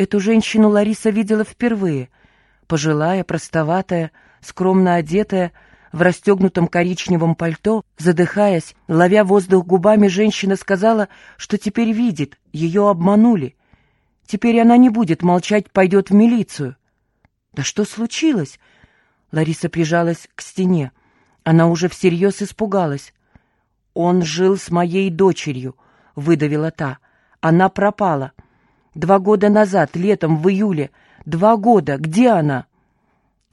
Эту женщину Лариса видела впервые. Пожилая, простоватая, скромно одетая, в расстегнутом коричневом пальто, задыхаясь, ловя воздух губами, женщина сказала, что теперь видит, ее обманули. Теперь она не будет молчать, пойдет в милицию. «Да что случилось?» Лариса прижалась к стене. Она уже всерьез испугалась. «Он жил с моей дочерью», — выдавила та. «Она пропала. Два года назад, летом, в июле. Два года. Где она?»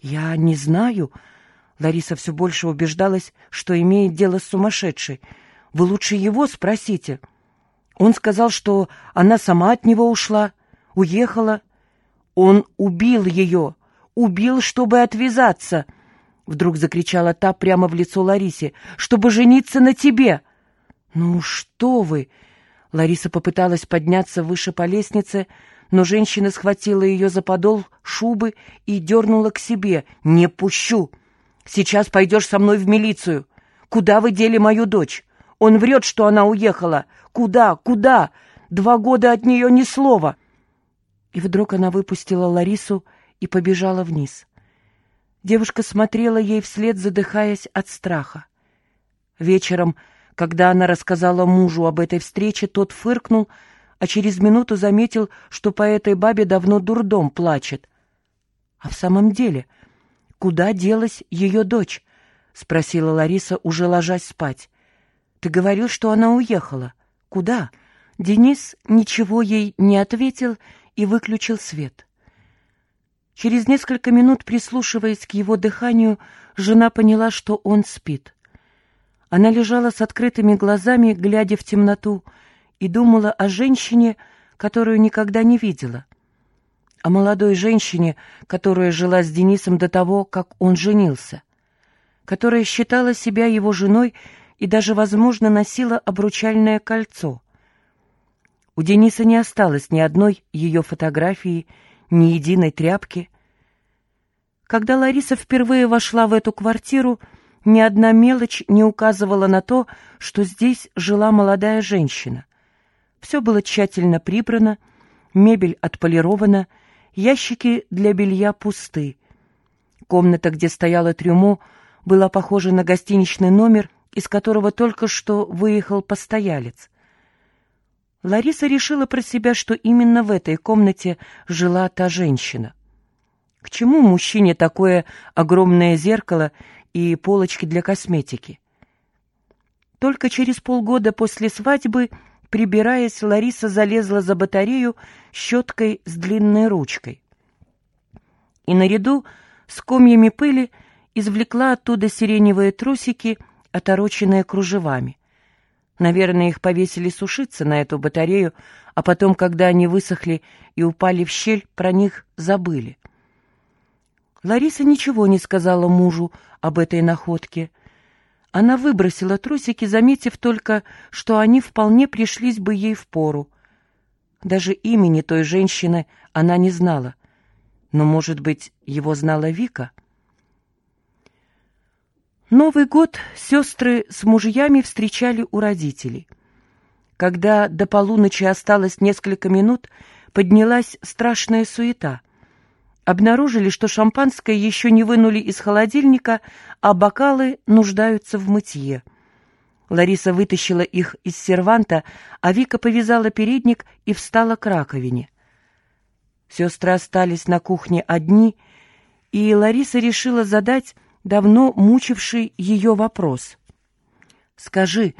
«Я не знаю», Лариса все больше убеждалась, что имеет дело с сумасшедшей. «Вы лучше его спросите». Он сказал, что она сама от него ушла, уехала. Он убил ее, убил, чтобы отвязаться. Вдруг закричала та прямо в лицо Ларисе, чтобы жениться на тебе. «Ну что вы!» Лариса попыталась подняться выше по лестнице, но женщина схватила ее за подол шубы и дернула к себе. «Не пущу!» Сейчас пойдешь со мной в милицию. Куда вы дели мою дочь? Он врет, что она уехала. Куда? Куда? Два года от нее ни слова. И вдруг она выпустила Ларису и побежала вниз. Девушка смотрела ей вслед, задыхаясь от страха. Вечером, когда она рассказала мужу об этой встрече, тот фыркнул, а через минуту заметил, что по этой бабе давно дурдом плачет. А в самом деле — куда делась ее дочь?» — спросила Лариса, уже ложась спать. «Ты говорил, что она уехала. Куда?» Денис ничего ей не ответил и выключил свет. Через несколько минут, прислушиваясь к его дыханию, жена поняла, что он спит. Она лежала с открытыми глазами, глядя в темноту, и думала о женщине, которую никогда не видела — о молодой женщине, которая жила с Денисом до того, как он женился, которая считала себя его женой и даже, возможно, носила обручальное кольцо. У Дениса не осталось ни одной ее фотографии, ни единой тряпки. Когда Лариса впервые вошла в эту квартиру, ни одна мелочь не указывала на то, что здесь жила молодая женщина. Все было тщательно прибрано, мебель отполирована, Ящики для белья пусты. Комната, где стояла трюмо, была похожа на гостиничный номер, из которого только что выехал постоялец. Лариса решила про себя, что именно в этой комнате жила та женщина. К чему мужчине такое огромное зеркало и полочки для косметики? Только через полгода после свадьбы Прибираясь, Лариса залезла за батарею щеткой с длинной ручкой. И наряду с комьями пыли извлекла оттуда сиреневые трусики, отороченные кружевами. Наверное, их повесили сушиться на эту батарею, а потом, когда они высохли и упали в щель, про них забыли. Лариса ничего не сказала мужу об этой находке — она выбросила трусики, заметив только, что они вполне пришлись бы ей в пору. Даже имени той женщины она не знала. Но, может быть, его знала Вика? Новый год сестры с мужьями встречали у родителей. Когда до полуночи осталось несколько минут, поднялась страшная суета обнаружили, что шампанское еще не вынули из холодильника, а бокалы нуждаются в мытье. Лариса вытащила их из серванта, а Вика повязала передник и встала к раковине. Сестры остались на кухне одни, и Лариса решила задать давно мучивший ее вопрос. «Скажи,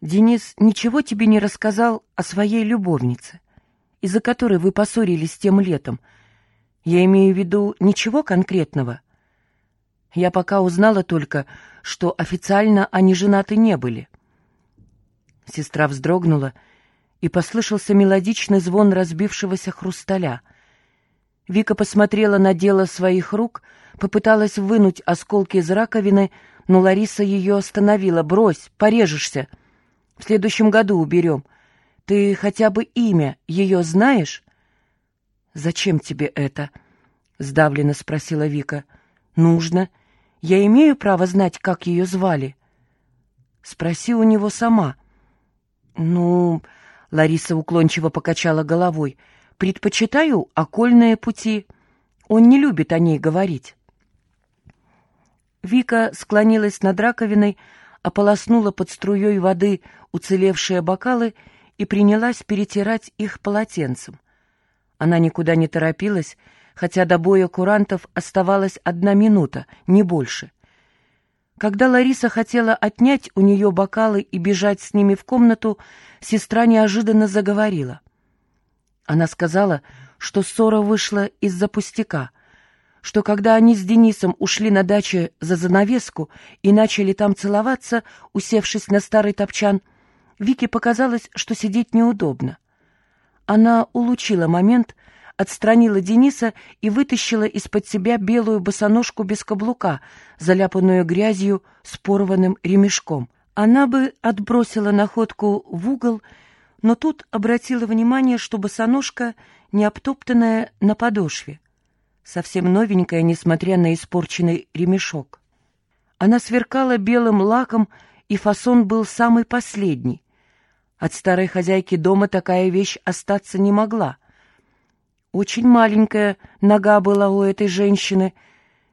Денис ничего тебе не рассказал о своей любовнице, из-за которой вы поссорились тем летом?» Я имею в виду ничего конкретного. Я пока узнала только, что официально они женаты не были. Сестра вздрогнула, и послышался мелодичный звон разбившегося хрусталя. Вика посмотрела на дело своих рук, попыталась вынуть осколки из раковины, но Лариса ее остановила. «Брось, порежешься. В следующем году уберем. Ты хотя бы имя ее знаешь?» «Зачем тебе это?» — сдавленно спросила Вика. «Нужно. Я имею право знать, как ее звали?» «Спроси у него сама». «Ну...» — Лариса уклончиво покачала головой. предпочитаю окольные пути. Он не любит о ней говорить. Вика склонилась над раковиной, ополоснула под струей воды уцелевшие бокалы и принялась перетирать их полотенцем. Она никуда не торопилась, хотя до боя курантов оставалась одна минута, не больше. Когда Лариса хотела отнять у нее бокалы и бежать с ними в комнату, сестра неожиданно заговорила. Она сказала, что ссора вышла из-за пустяка, что когда они с Денисом ушли на даче за занавеску и начали там целоваться, усевшись на старый топчан, Вике показалось, что сидеть неудобно. Она улучила момент, отстранила Дениса и вытащила из-под себя белую босоножку без каблука, заляпанную грязью с порванным ремешком. Она бы отбросила находку в угол, но тут обратила внимание, что босоножка не обтоптанная на подошве, совсем новенькая, несмотря на испорченный ремешок. Она сверкала белым лаком, и фасон был самый последний. От старой хозяйки дома такая вещь остаться не могла. Очень маленькая нога была у этой женщины.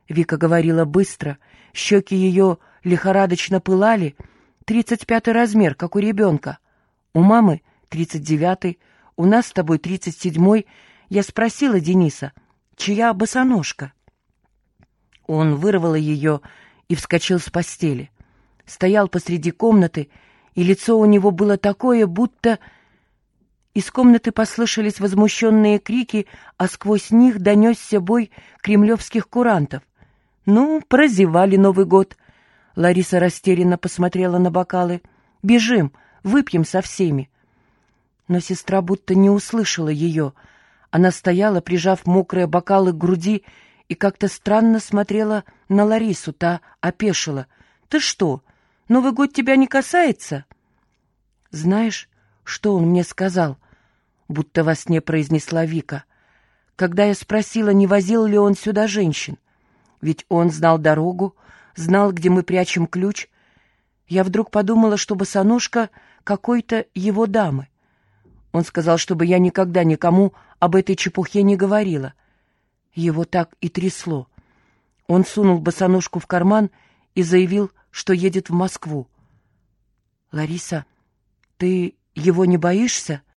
Вика говорила быстро, щеки ее лихорадочно пылали. Тридцать пятый размер, как у ребенка. У мамы тридцать девятый, у нас с тобой тридцать седьмой. Я спросила Дениса, чья босоножка? Он вырвал ее и вскочил с постели. Стоял посреди комнаты, и лицо у него было такое, будто... Из комнаты послышались возмущенные крики, а сквозь них донесся бой кремлевских курантов. «Ну, прозевали Новый год!» Лариса растерянно посмотрела на бокалы. «Бежим, выпьем со всеми!» Но сестра будто не услышала ее. Она стояла, прижав мокрые бокалы к груди, и как-то странно смотрела на Ларису. Та опешила. «Ты что, Новый год тебя не касается?» «Знаешь, что он мне сказал?» Будто во сне произнесла Вика. Когда я спросила, не возил ли он сюда женщин. Ведь он знал дорогу, знал, где мы прячем ключ. Я вдруг подумала, что босоножка какой-то его дамы. Он сказал, чтобы я никогда никому об этой чепухе не говорила. Его так и трясло. Он сунул босоножку в карман и заявил, что едет в Москву. «Лариса, ты его не боишься?»